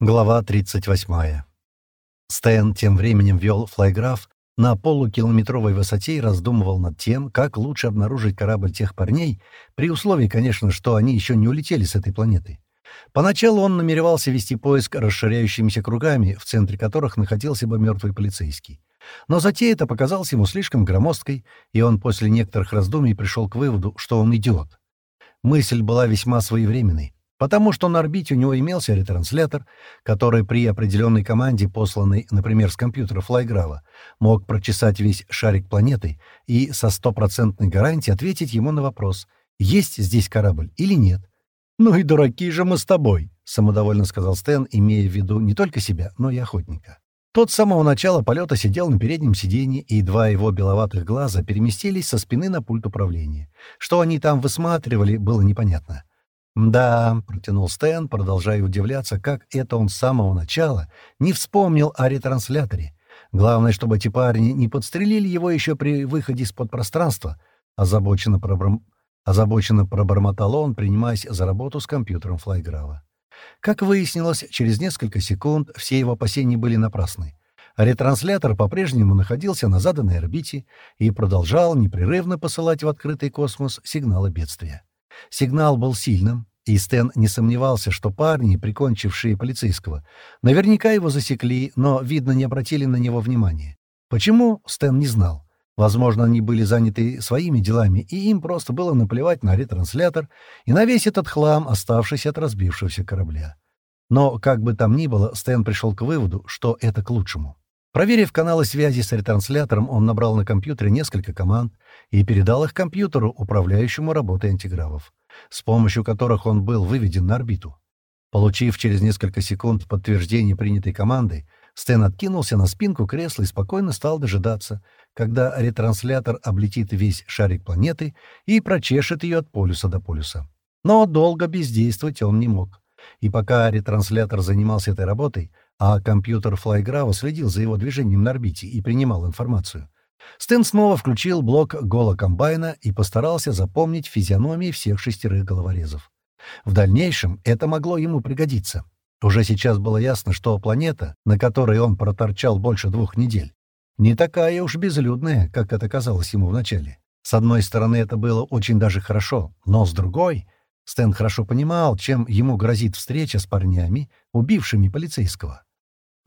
Глава 38. Стэн тем временем вел флайграф на полукилометровой высоте и раздумывал над тем, как лучше обнаружить корабль тех парней, при условии, конечно, что они еще не улетели с этой планеты. Поначалу он намеревался вести поиск расширяющимися кругами, в центре которых находился бы мертвый полицейский. Но затея это показалась ему слишком громоздкой, и он после некоторых раздумий пришел к выводу, что он идиот. Мысль была весьма своевременной потому что на орбите у него имелся ретранслятор, который при определенной команде, посланной, например, с компьютера Флайграва, мог прочесать весь шарик планеты и со стопроцентной гарантией ответить ему на вопрос, есть здесь корабль или нет. «Ну и дураки же мы с тобой», — самодовольно сказал Стэн, имея в виду не только себя, но и охотника. Тот с самого начала полета сидел на переднем сиденье, и два его беловатых глаза переместились со спины на пульт управления. Что они там высматривали, было непонятно. «Да», — протянул Стэн, продолжая удивляться, как это он с самого начала не вспомнил о ретрансляторе. Главное, чтобы эти парни не подстрелили его еще при выходе из-под пространства. Озабоченно, проборм... Озабоченно пробормотал он, принимаясь за работу с компьютером Флайграва. Как выяснилось, через несколько секунд все его опасения были напрасны. Ретранслятор по-прежнему находился на заданной орбите и продолжал непрерывно посылать в открытый космос сигналы бедствия. Сигнал был сильным, и Стэн не сомневался, что парни, прикончившие полицейского, наверняка его засекли, но, видно, не обратили на него внимания. Почему, Стэн не знал. Возможно, они были заняты своими делами, и им просто было наплевать на ретранслятор и на весь этот хлам, оставшийся от разбившегося корабля. Но, как бы там ни было, Стэн пришел к выводу, что это к лучшему. Проверив каналы связи с ретранслятором, он набрал на компьютере несколько команд и передал их компьютеру, управляющему работой антигравов, с помощью которых он был выведен на орбиту. Получив через несколько секунд подтверждение принятой команды, Стэн откинулся на спинку кресла и спокойно стал дожидаться, когда ретранслятор облетит весь шарик планеты и прочешет ее от полюса до полюса. Но долго бездействовать он не мог. И пока ретранслятор занимался этой работой, а компьютер Флайграва следил за его движением на орбите и принимал информацию. Стэн снова включил блок голокомбайна и постарался запомнить физиономии всех шестерых головорезов. В дальнейшем это могло ему пригодиться. Уже сейчас было ясно, что планета, на которой он проторчал больше двух недель, не такая уж безлюдная, как это казалось ему вначале. С одной стороны, это было очень даже хорошо, но с другой... Стэн хорошо понимал, чем ему грозит встреча с парнями, убившими полицейского.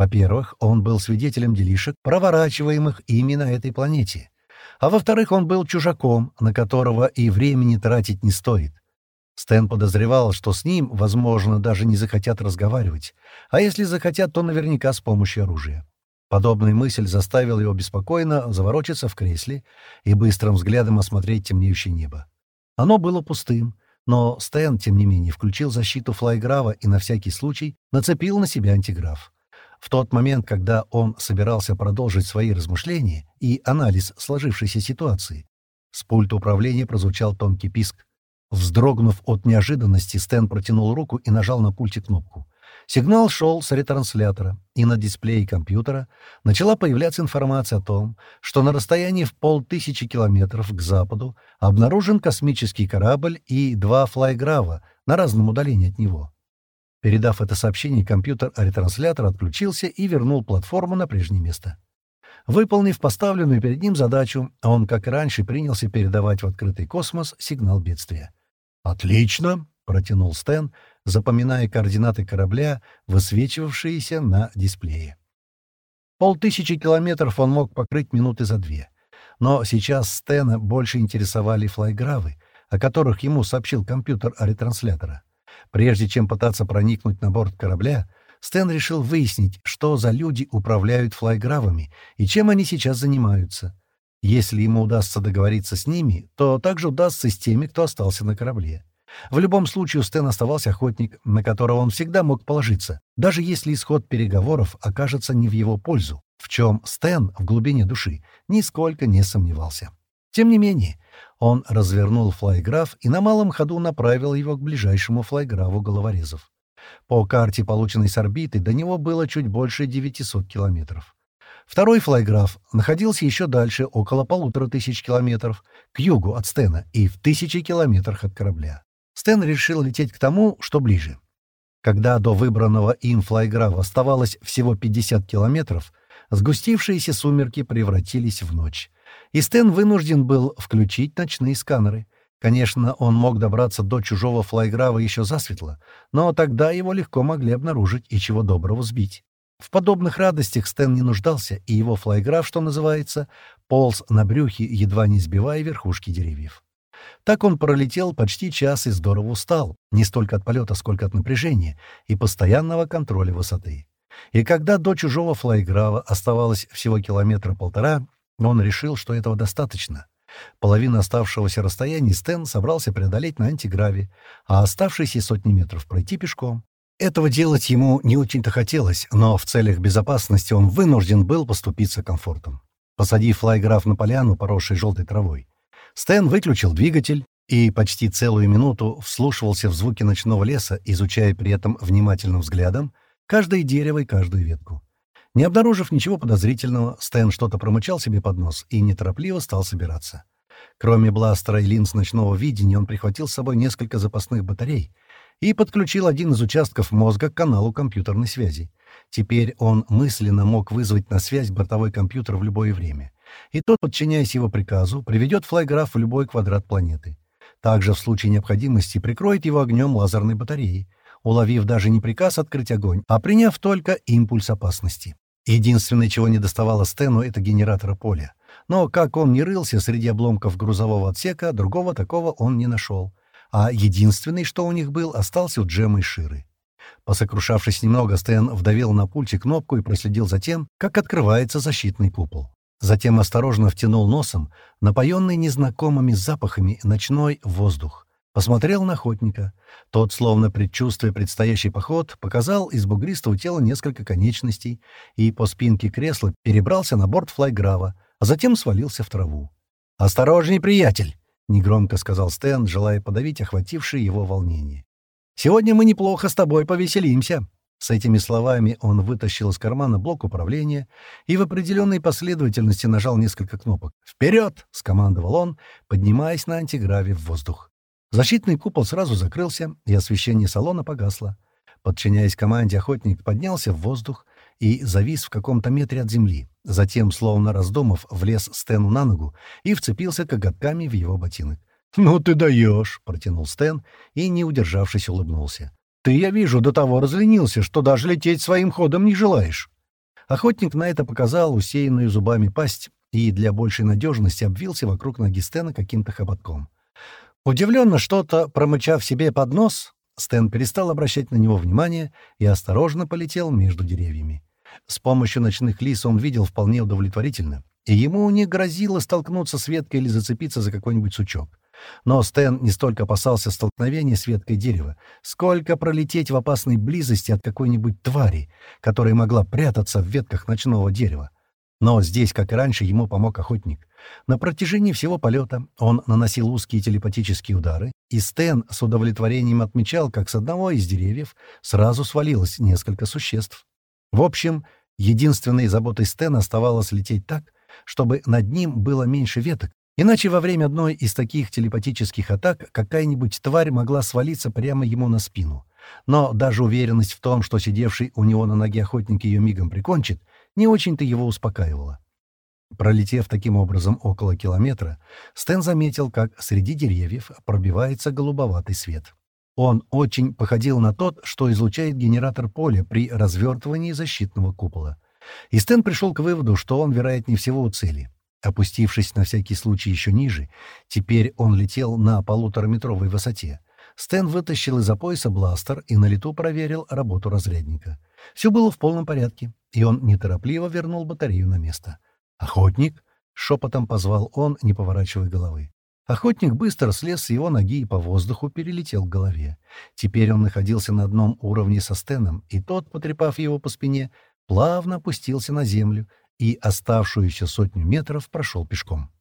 Во-первых, он был свидетелем делишек, проворачиваемых именно этой планете. А во-вторых, он был чужаком, на которого и времени тратить не стоит. Стэн подозревал, что с ним, возможно, даже не захотят разговаривать, а если захотят, то наверняка с помощью оружия. Подобная мысль заставила его беспокойно заворочиться в кресле и быстрым взглядом осмотреть темнеющее небо. Оно было пустым, но Стэн, тем не менее, включил защиту флайграва и на всякий случай нацепил на себя антиграф. В тот момент, когда он собирался продолжить свои размышления и анализ сложившейся ситуации, с пульта управления прозвучал тонкий писк. Вздрогнув от неожиданности, Стэн протянул руку и нажал на пульте кнопку. Сигнал шел с ретранслятора, и на дисплее компьютера начала появляться информация о том, что на расстоянии в полтысячи километров к западу обнаружен космический корабль и два флайграва на разном удалении от него. Передав это сообщение, компьютер-ретранслятор отключился и вернул платформу на прежнее место. Выполнив поставленную перед ним задачу, он, как и раньше, принялся передавать в открытый космос сигнал бедствия. «Отлично!» — протянул Стэн, запоминая координаты корабля, высвечивавшиеся на дисплее. Полтысячи километров он мог покрыть минуты за две. Но сейчас Стэна больше интересовали флайгравы, о которых ему сообщил компьютер ретранслятора. Прежде чем пытаться проникнуть на борт корабля, Стэн решил выяснить, что за люди управляют флайгравами и чем они сейчас занимаются. Если ему удастся договориться с ними, то также удастся с теми, кто остался на корабле. В любом случае Стэн оставался охотник, на которого он всегда мог положиться, даже если исход переговоров окажется не в его пользу, в чем Стэн в глубине души нисколько не сомневался. Тем не менее, он развернул флайграф и на малом ходу направил его к ближайшему флайграфу головорезов. По карте, полученной с орбиты, до него было чуть больше 900 километров. Второй флайграф находился еще дальше, около полутора тысяч километров, к югу от Стена и в тысячи километрах от корабля. Стэн решил лететь к тому, что ближе. Когда до выбранного им флайграва оставалось всего 50 километров, сгустившиеся сумерки превратились в ночь. И Стэн вынужден был включить ночные сканеры. Конечно, он мог добраться до чужого флайграва еще засветло, но тогда его легко могли обнаружить и чего доброго сбить. В подобных радостях Стэн не нуждался, и его флайграф, что называется, полз на брюхе, едва не сбивая верхушки деревьев. Так он пролетел почти час и здорово устал, не столько от полета, сколько от напряжения и постоянного контроля высоты. И когда до чужого флайграва оставалось всего километра полтора, он решил, что этого достаточно. Половину оставшегося расстояния Стэн собрался преодолеть на антиграве, а оставшиеся сотни метров пройти пешком. Этого делать ему не очень-то хотелось, но в целях безопасности он вынужден был поступиться комфортом. Посадив флайграф на поляну, поросшей желтой травой, Стэн выключил двигатель и почти целую минуту вслушивался в звуки ночного леса, изучая при этом внимательным взглядом каждое дерево и каждую ветку. Не обнаружив ничего подозрительного, Стэн что-то промычал себе под нос и неторопливо стал собираться. Кроме бластера и линз ночного видения, он прихватил с собой несколько запасных батарей — и подключил один из участков мозга к каналу компьютерной связи. Теперь он мысленно мог вызвать на связь бортовой компьютер в любое время. И тот, подчиняясь его приказу, приведет флайграф в любой квадрат планеты. Также в случае необходимости прикроет его огнем лазерной батареи, уловив даже не приказ открыть огонь, а приняв только импульс опасности. Единственное, чего не доставало Стэну, это генератора поля. Но как он не рылся среди обломков грузового отсека, другого такого он не нашел а единственный, что у них был, остался у Джема и Ширы. Посокрушавшись немного, Стэн вдавил на пульте кнопку и проследил за тем, как открывается защитный купол. Затем осторожно втянул носом, напоенный незнакомыми запахами, ночной воздух. Посмотрел на охотника. Тот, словно предчувствуя предстоящий поход, показал из бугристого тела несколько конечностей и по спинке кресла перебрался на борт флайграва, а затем свалился в траву. «Осторожней, приятель!» негромко сказал Стэн, желая подавить охватившее его волнение. «Сегодня мы неплохо с тобой повеселимся». С этими словами он вытащил из кармана блок управления и в определенной последовательности нажал несколько кнопок. «Вперед!» — скомандовал он, поднимаясь на антиграве в воздух. Защитный купол сразу закрылся, и освещение салона погасло. Подчиняясь команде, охотник поднялся в воздух и завис в каком-то метре от земли. Затем, словно раздумав, влез Стэну на ногу и вцепился коготками в его ботинок. «Ну ты даешь!» — протянул Стэн и, не удержавшись, улыбнулся. «Ты, я вижу, до того разленился, что даже лететь своим ходом не желаешь». Охотник на это показал усеянную зубами пасть и для большей надежности обвился вокруг ноги Стэна каким-то хоботком. Удивленно что-то, промычав себе под нос, Стэн перестал обращать на него внимание и осторожно полетел между деревьями. С помощью ночных лис он видел вполне удовлетворительно, и ему не грозило столкнуться с веткой или зацепиться за какой-нибудь сучок. Но Стэн не столько опасался столкновения с веткой дерева, сколько пролететь в опасной близости от какой-нибудь твари, которая могла прятаться в ветках ночного дерева. Но здесь, как и раньше, ему помог охотник. На протяжении всего полета он наносил узкие телепатические удары, и Стэн с удовлетворением отмечал, как с одного из деревьев сразу свалилось несколько существ. В общем, единственной заботой Стэна оставалось лететь так, чтобы над ним было меньше веток, иначе во время одной из таких телепатических атак какая-нибудь тварь могла свалиться прямо ему на спину. Но даже уверенность в том, что сидевший у него на ноге охотник ее мигом прикончит, не очень-то его успокаивала. Пролетев таким образом около километра, Стэн заметил, как среди деревьев пробивается голубоватый свет. Он очень походил на тот, что излучает генератор поля при развертывании защитного купола. И Стэн пришел к выводу, что он, вероятнее всего, у цели. Опустившись на всякий случай еще ниже, теперь он летел на полутораметровой высоте. Стэн вытащил из-за пояса бластер и на лету проверил работу разрядника. Все было в полном порядке, и он неторопливо вернул батарею на место. «Охотник!» — шепотом позвал он, не поворачивая головы. Охотник быстро слез с его ноги и по воздуху перелетел к голове. Теперь он находился на одном уровне со Стеном, и тот, потрепав его по спине, плавно опустился на землю и оставшуюся сотню метров прошел пешком.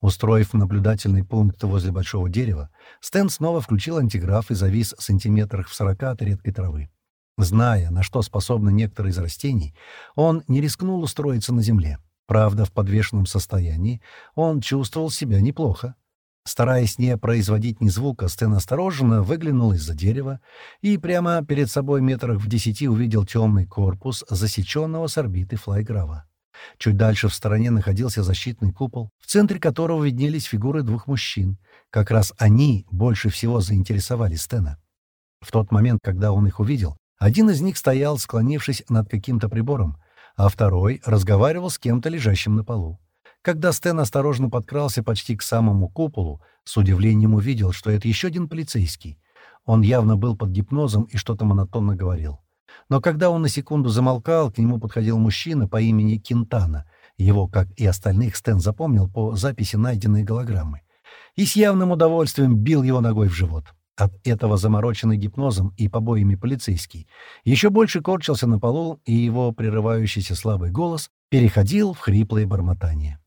Устроив наблюдательный пункт возле большого дерева, Стэн снова включил антиграф и завис сантиметрах в сорока от редкой травы. Зная, на что способны некоторые из растений, он не рискнул устроиться на земле. Правда, в подвешенном состоянии он чувствовал себя неплохо. Стараясь не производить ни звука, Стэн осторожно выглянул из-за дерева и прямо перед собой метрах в десяти увидел темный корпус засеченного с орбиты флайграва. Чуть дальше в стороне находился защитный купол, в центре которого виднелись фигуры двух мужчин. Как раз они больше всего заинтересовали Стэна. В тот момент, когда он их увидел, один из них стоял, склонившись над каким-то прибором, а второй разговаривал с кем-то, лежащим на полу. Когда Стэн осторожно подкрался почти к самому куполу, с удивлением увидел, что это еще один полицейский. Он явно был под гипнозом и что-то монотонно говорил. Но когда он на секунду замолкал, к нему подходил мужчина по имени Кентана. Его, как и остальных, Стэн запомнил по записи найденной голограммы. И с явным удовольствием бил его ногой в живот. От этого замороченный гипнозом и побоями полицейский еще больше корчился на полу, и его прерывающийся слабый голос переходил в хриплое бормотание.